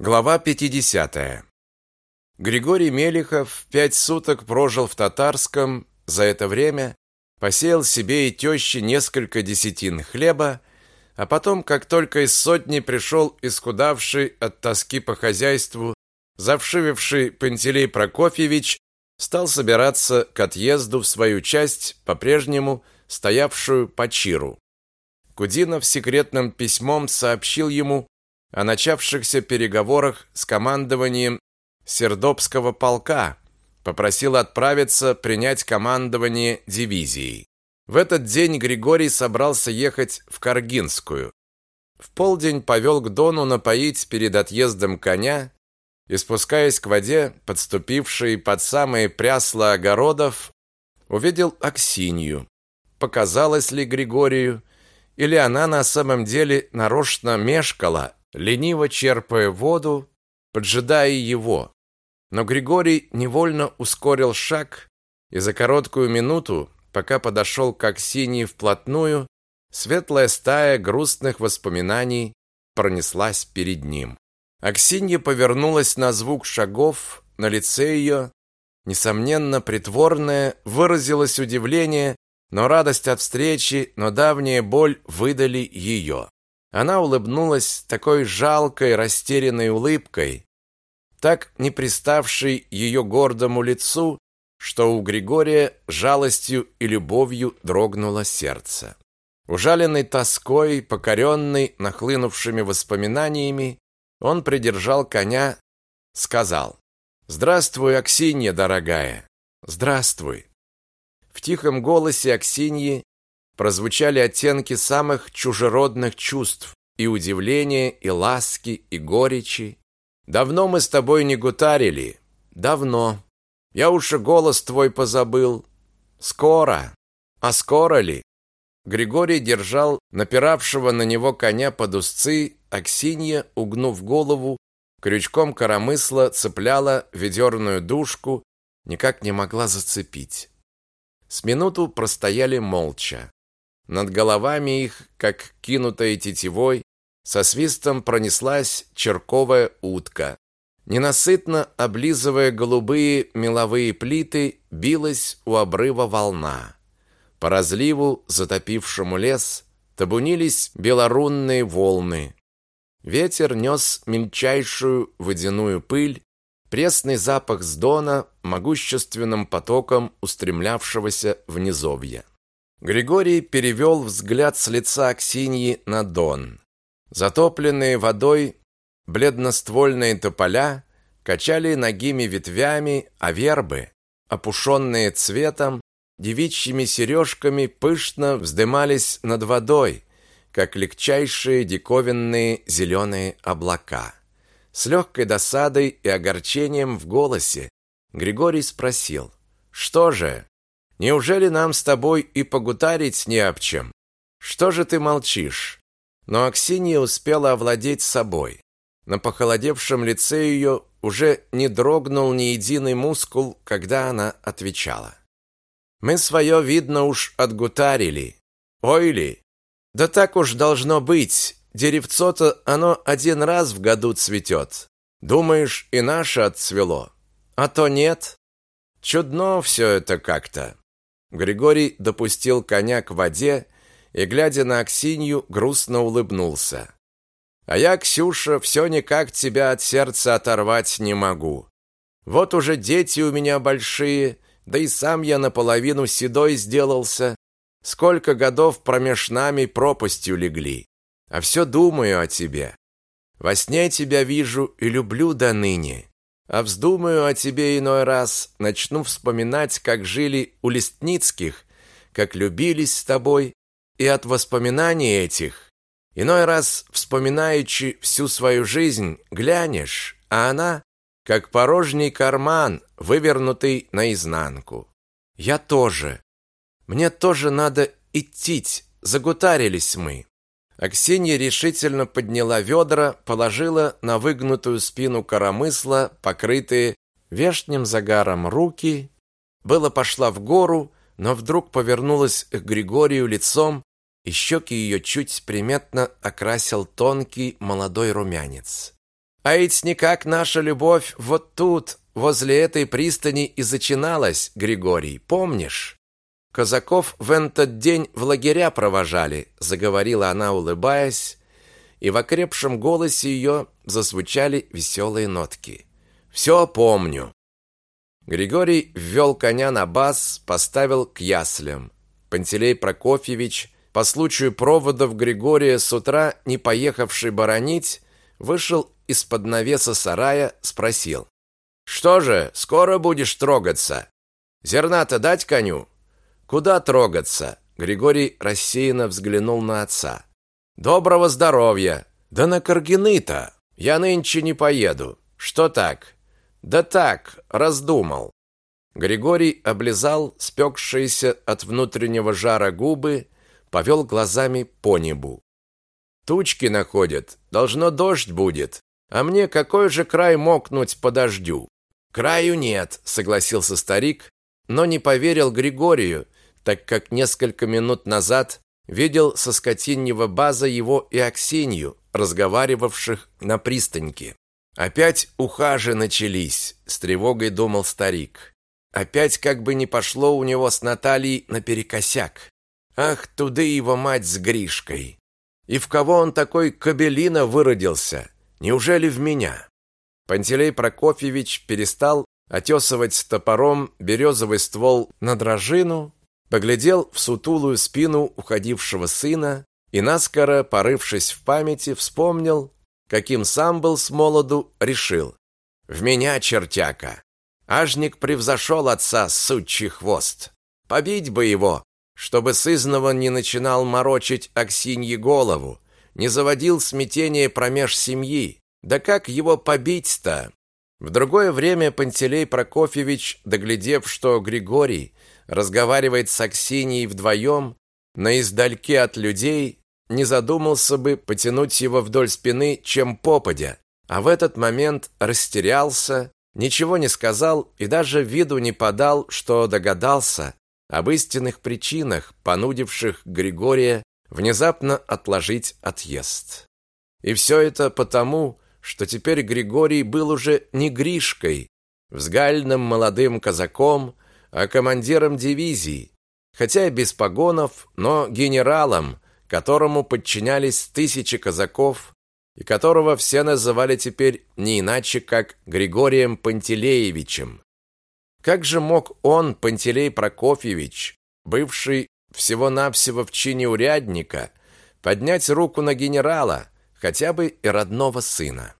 Глава 50. Григорий Мелихов пять суток прожил в Татарском, за это время посеял себе и тёще несколько десятин хлеба, а потом, как только из сотни пришел исхудавший от тоски по хозяйству, завшививший Пантелей Прокофьевич, стал собираться к отъезду в свою часть, по-прежнему стоявшую по Чиру. Кудинов секретным письмом сообщил ему, о начавшихся переговорах с командованием Сердобского полка, попросил отправиться принять командование дивизией. В этот день Григорий собрался ехать в Каргинскую. В полдень повел к Дону напоить перед отъездом коня и, спускаясь к воде, подступившей под самые прясла огородов, увидел Аксинью. Показалось ли Григорию, или она на самом деле нарочно мешкала лениво черпая воду, поджидая его. Но Григорий невольно ускорил шаг, и за короткую минуту, пока подошел к Аксинии вплотную, светлая стая грустных воспоминаний пронеслась перед ним. Аксинья повернулась на звук шагов, на лице ее, несомненно, притворное, выразилось удивление, но радость от встречи, но давняя боль выдали ее. Она улыбнулась такой жалкой, растерянной улыбкой, так не приставшей ее гордому лицу, что у Григория жалостью и любовью дрогнуло сердце. Ужаленный тоской, покоренный нахлынувшими воспоминаниями, он придержал коня, сказал: "Здравствуй, Аксинья дорогая. Здравствуй". В тихом голосе Аксиньи прозвучали оттенки самых чужеродных чувств: и удивления, и ласки, и горечи. Давно мы с тобой не гутарили. Давно. Я уж и голос твой позабыл. Скоро. А скоро ли? Григорий держал напиравшего на него коня под узцы, Аксинья, угнув голову, крючком коромысла цепляла ведерную дужку, никак не могла зацепить. С минуту простояли молча. Над головами их, как кинутая тетивой, со свистом пронеслась черковая утка. Ненасытно облизывая голубые меловые плиты, билась у обрыва волна. По разливу, затопившему лес, табунились белорунные волны. Ветер нес мельчайшую водяную пыль, пресный запах с дона могущественным потоком устремлявшегося в низовье. Григорий перевел взгляд с лица Аксиньи на Дон. Затопленные водой бледноствольные тополя качали ногими ветвями, а вербы, опушенные цветом, девичьими сережками пышно вздымались над водой, как легчайшие диковинные зеленые облака. С легкой досадой и огорчением в голосе Григорий спросил: "Что же, Неужели нам с тобой и погутарить не об чем? Что же ты молчишь? Но Аксинья успела овладеть собой. На похолодевшем лице ее уже не дрогнул ни единый мускул, когда она отвечала. Мы свое, видно, уж отгутарили. Ой ли? Да так уж должно быть. Деревцо-то оно один раз в году цветет. Думаешь, и наше отцвело? А то нет. Чудно все это как-то. Григорий допустил коня к воде и, глядя на Аксинью, грустно улыбнулся. А я, Ксюша, все никак тебя от сердца оторвать не могу. Вот уже дети у меня большие, да и сам я наполовину седой сделался. Сколько годов промеж нами пропастью легли. А все думаю о тебе. Во сне тебя вижу и люблю до ныне. А вздумаю о тебе иной раз, начну вспоминать, как жили у Листницких, как любились с тобой, и от воспоминаний этих, иной раз, вспоминаючи всю свою жизнь, глянешь, а она, как порожний карман, вывернутый наизнанку. Я тоже. Мне тоже надо идти, загутарились мы. Аксинья решительно подняла ведра, положила на выгнутую спину коромысла, покрытые вешним загаром руки, было пошла в гору, но вдруг повернулась к Григорию лицом, и щеки ее чуть приметно окрасил тонкий молодой румянец. А ведь никак наша любовь вот тут, возле этой пристани и зачиналась, Григорий, помнишь? Казаков в этот день в лагеря провожали, заговорила она, улыбаясь, и в окрепшем голосе ее зазвучали веселые нотки. Все помню. Григорий ввел коня на баз, поставил к яслям. Пантелей Прокофьевич, по случаю проводов Григория с утра не поехавший боронить, вышел из-под навеса сарая, спросил: "Что же, скоро будешь трогаться? Зерна-то дать коню?" "Куда трогаться?" Григорий рассеянно взглянул на отца. "Доброго здоровья. Да на Каргины-то я нынче не поеду. Что так? Да так, раздумал. Григорий облизал спекшиеся от внутреннего жара губы, повел глазами по небу. Тучки находят, должно дождь будет. А мне какой же край мокнуть по дождю? Краю нет, согласился старик, но не поверил Григорию, так как несколько минут назад видел со скотиньего база его и Аксинью, разговаривавших на пристаньке. Опять ухажи начались, с тревогой думал старик. Опять как бы не пошло у него с Натальей наперекосяк. Ах, туды его мать с Гришкой. И в кого он такой кобелина выродился? Неужели в меня? Пантелей Прокофьевич перестал отесывать топором березовый ствол на дрожину, поглядел в сутулую спину уходившего сына и наскоро, порывшись в памяти, вспомнил, каким сам был с молоду, решил: в меня чертяка. Ажник превзошел отца сучий хвост. Побить бы его, чтобы сызнова не начинал морочить Аксиньи голову, не заводил смятение промеж семьи. Да как его побить-то? В другое время Пантелей Прокофьевич, доглядев, что Григорий разговаривает с Аксиньей вдвоем, на издальке от людей, не задумался бы потянуть его вдоль спины, чем попадя, а в этот момент растерялся, ничего не сказал и даже виду не подал, что догадался об истинных причинах, понудивших Григория внезапно отложить отъезд. И все это потому, что теперь Григорий был уже не Гришкой, взгальным молодым казаком, а командиром дивизии, хотя и без погонов, но генералом, которому подчинялись тысячи казаков и которого все называли теперь не иначе, как Григорием Пантелеевичем. Как же мог он, Пантелей Прокофьевич, бывший всего-навсего в чине урядника, поднять руку на генерала, хотя бы и родного сына?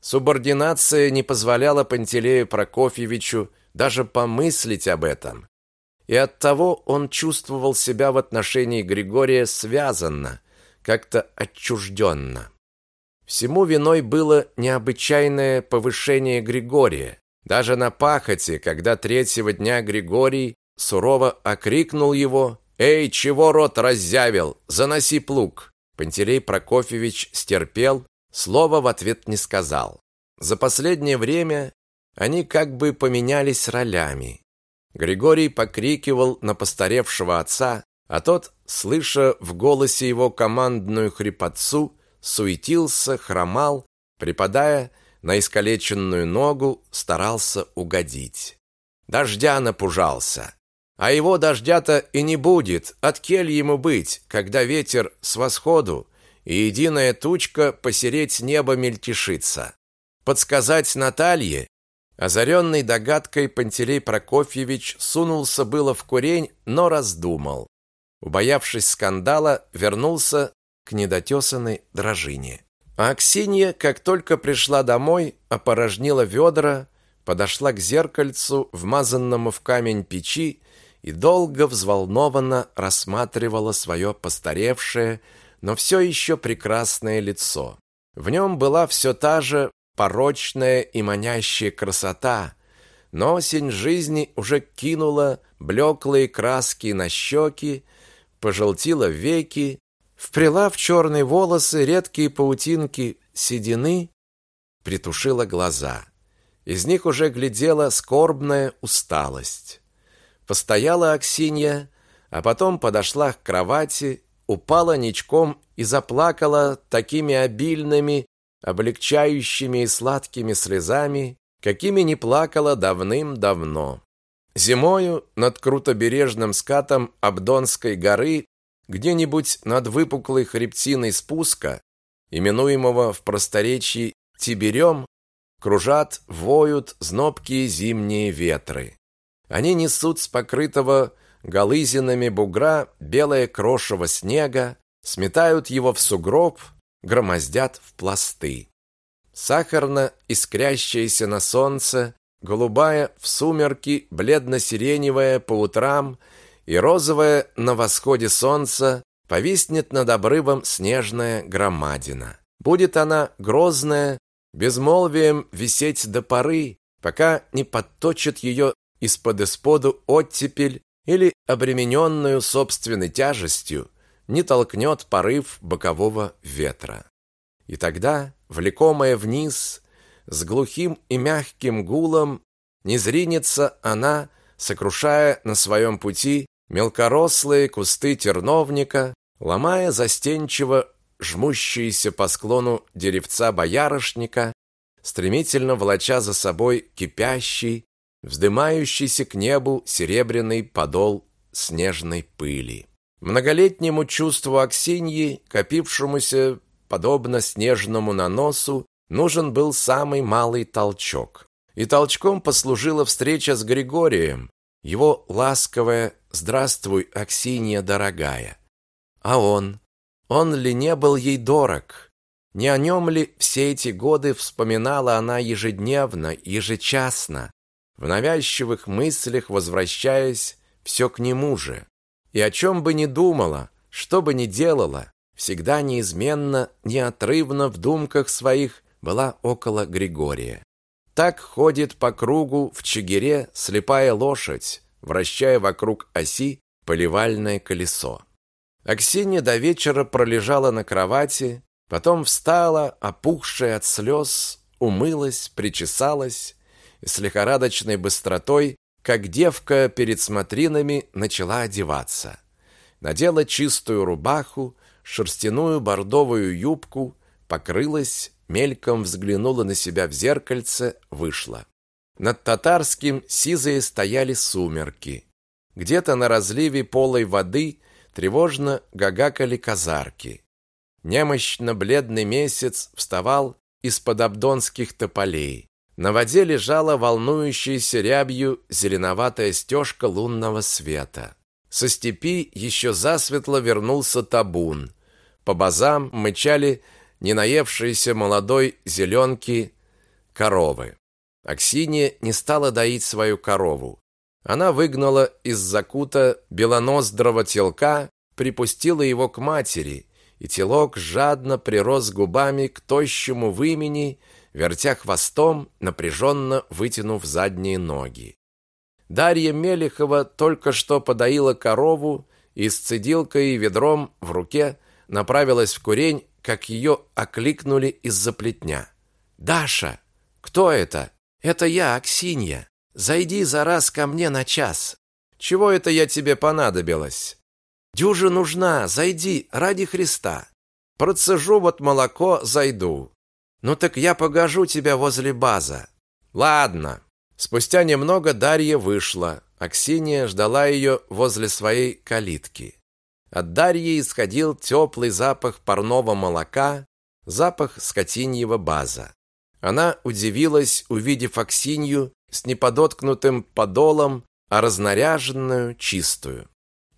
Субординация не позволяла Пантелею Прокофьевичу даже помыслить об этом и оттого он чувствовал себя в отношении Григория связанно, как-то отчужденно. Всему виной было необычайное повышение Григория. Даже на пахоте, когда третьего дня Григорий сурово окрикнул его «Эй, чего рот раззявил? Заноси плуг!» Пантелей Прокофьевич стерпел, слова в ответ не сказал. За последнее время они как бы поменялись ролями. Григорий покрикивал на постаревшего отца, а тот, слыша в голосе его командную хрипотцу, суетился, хромал, припадая на искалеченную ногу, старался угодить. Дождя напужался. А его дождя-то и не будет, от кель ему быть, когда ветер с восходу и единая тучка посереть небо мельтешится. Подсказать Наталье, Озаренный догадкой Пантелей Прокофьевич сунулся было в курень, но раздумал. Убоявшись скандала, вернулся к недотесанной дрожине. А Аксинья, как только пришла домой, опорожнила ведра, подошла к зеркальцу, вмазанному в камень печи, и долго взволнованно рассматривала свое постаревшее, но все еще прекрасное лицо. В нем была все та же порочная и манящая красота, но осень жизни уже кинула блеклые краски на щеки, пожелтила веки, вплела в черные волосы редкие паутинки седины, притушила глаза. Из них уже глядела скорбная усталость. Постояла Аксинья, а потом подошла к кровати, упала ничком и заплакала такими обильными облегчающими и сладкими слезами, какими не плакала давным-давно. Зимою над крутобережным скатом Абдонской горы, где-нибудь над выпуклой хребтиной спуска, именуемого в просторечии Тиберем, кружат, воют знобкие зимние ветры. Они несут с покрытого голызинами бугра белое крошево снега, сметают его в сугроб, громоздят в пласты. Сахарно искрящаяся на солнце, голубая в сумерки, бледно-сиреневая по утрам и розовая на восходе солнца, повиснет над обрывом снежная громадина. Будет она грозная, безмолвием висеть до поры, пока не подточит ее из-под исподу оттепель или, обремененную собственной тяжестью, не толкнет порыв бокового ветра. И тогда, влекомая вниз, с глухим и мягким гулом, не зринется она, сокрушая на своем пути мелкорослые кусты терновника, ломая застенчиво жмущиеся по склону деревца боярышника, стремительно волоча за собой кипящий, вздымающийся к небу серебряный подол снежной пыли. Многолетнему чувству Аксиньи, копившемуся подобно снежному наносу, нужен был самый малый толчок. И толчком послужила встреча с Григорием, его ласковое «Здравствуй, Аксинья дорогая». А он? Он ли не был ей дорог? Не о нем ли все эти годы вспоминала она ежедневно, ежечасно, в навязчивых мыслях возвращаясь все к нему же? И о чем бы ни думала, что бы ни делала, всегда неизменно, неотрывно в думках своих была около Григория. Так ходит по кругу в чигире слепая лошадь, вращая вокруг оси поливальное колесо. Аксинья до вечера пролежала на кровати, потом встала, опухшая от слез, умылась, причесалась с лихорадочной быстротой как девка перед смотринами начала одеваться. Надела чистую рубаху, шерстяную бордовую юбку, покрылась, мельком взглянула на себя в зеркальце, вышла. Над татарским сизые стояли сумерки. Где-то на разливе полой воды тревожно гагакали казарки. Немощно бледный месяц вставал из-под абдонских тополей. На воде лежала волнующаяся рябью зеленоватая стежка лунного света. Со степи еще засветло вернулся табун. По базам мычали ненаевшиеся молодой зеленки коровы. Аксинья не стала доить свою корову. Она выгнала из закута белоноздрого телка, припустила его к матери, и телок жадно прирос губами к тощему вымени вертя хвостом, напряженно вытянув задние ноги. Дарья Мелехова только что подоила корову и с цедилкой и ведром в руке направилась в курень, как ее окликнули из-за плетня. «Даша! Кто это?» «Это я, Аксинья. Зайди за раз ко мне на час. Чего это я тебе понадобилась?» «Дюжа нужна, зайди, ради Христа. Процежу вот молоко, зайду. Ну так я погожу тебя возле база. Ладно. Спустя немного Дарья вышла, а Ксения ждала ее возле своей калитки. От Дарьи исходил теплый запах парного молока, запах скотиньего база. Она удивилась, увидев Аксинью с неподоткнутым подолом, а разнаряженную, чистую.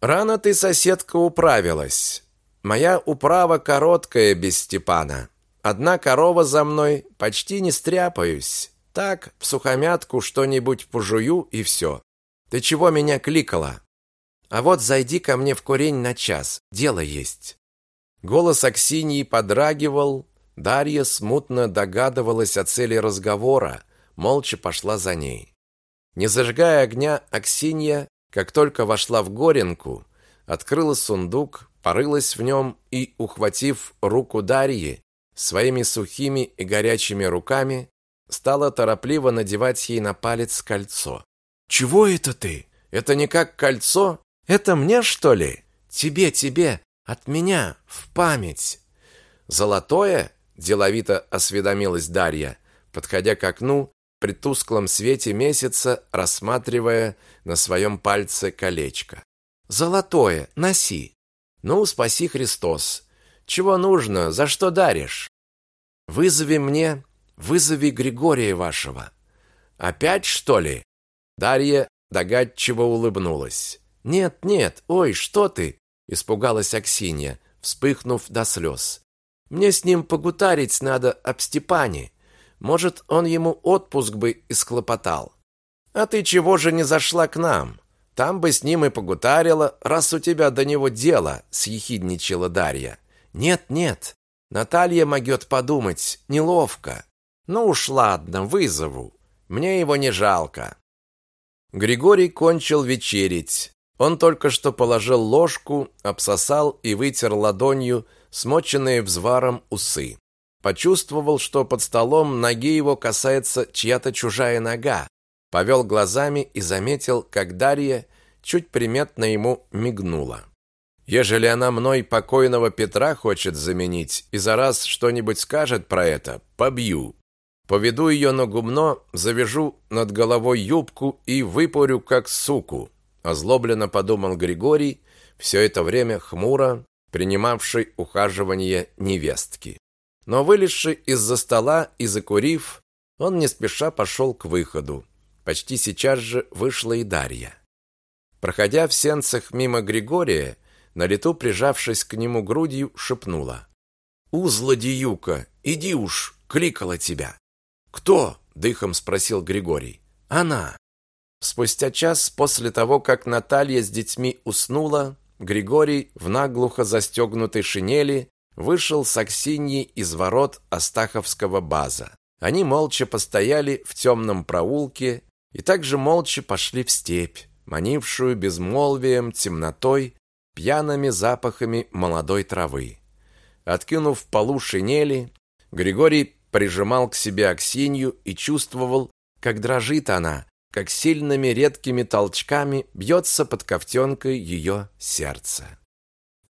«Рано ты, соседка, управилась. Моя управа короткая без Степана. Одна корова за мной, почти не стряпаюсь. Так, в сухомятку что-нибудь пожую и все. Ты чего меня кликала? А вот зайди ко мне в курень на час, дело есть. Голос Аксиньи подрагивал, Дарья смутно догадывалась о цели разговора, молча пошла за ней. Не зажигая огня, Аксинья, как только вошла в горенку, открыла сундук, порылась в нем и, ухватив руку Дарьи, своими сухими и горячими руками стала торопливо надевать ей на палец кольцо. «Чего это ты? Это не как кольцо? Это мне, что ли? Тебе, тебе, от меня, в память!» «Золотое?» деловито осведомилась Дарья, подходя к окну при тусклом свете месяца, рассматривая на своем пальце колечко. Золотое, носи. Ну, спаси Христос. Чего нужно? За что даришь? Вызови мне, вызови Григория вашего. Опять, что ли? Дарья догадчиво улыбнулась. Нет, нет. Ой, что ты? испугалась Аксинья, вспыхнув до слез. Мне с ним погутарить надо об Степане. Может, он ему отпуск бы исхлопотал. А ты чего же не зашла к нам? Там бы с ним и погутарила, раз у тебя до него дело, съехидничала Дарья. Нет, нет. Наталья могет подумать, неловко. Ну уж ладно, вызову. Мне его не жалко. Григорий кончил вечерить. Он только что положил ложку, обсосал и вытер ладонью смоченные взваром усы. Почувствовал, что под столом ноги его касается чья-то чужая нога. Повел глазами и заметил, как Дарья чуть приметно ему мигнула. Ежели она мной покойного Петра хочет заменить и за раз что-нибудь скажет про это, побью. Поведу ее на гумно, завяжу над головой юбку и выпорю как суку. Озлобленно подумал Григорий, все это время хмуро принимавший ухаживание невестки. Но вылезши из-за стола и закурив, он не спеша пошел к выходу. Почти сейчас же вышла и Дарья. Проходя в сенцах мимо Григория, на лету прижавшись к нему грудью, шепнула. «У, злодеюка, иди уж, кликала тебя». «Кто?» – дыхом спросил Григорий. «Она». Спустя час после того, как Наталья с детьми уснула, Григорий в наглухо застегнутой шинели вышел с Аксиньей из ворот Астаховского база. Они молча постояли в темном проулке и также молча пошли в степь, манившую безмолвием, темнотой, пьяными запахами молодой травы. Откинув полу шинели, Григорий прижимал к себе Аксинью и чувствовал, как дрожит она, как сильными редкими толчками бьется под ковтенкой ее сердце.